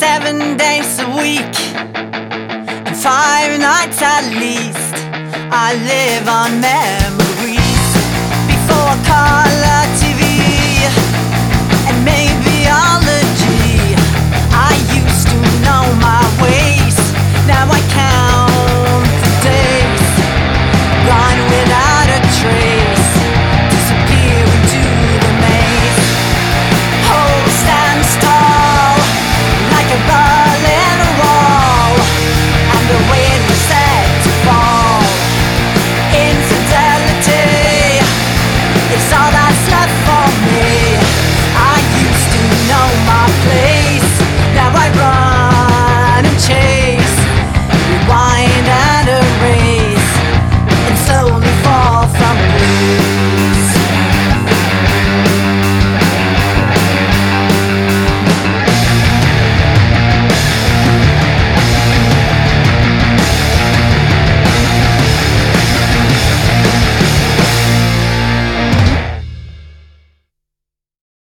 seven days a week and five nights at least. I live on memories before color TV and maybe ology. I used to know my ways, now I count the days, blind without a trace.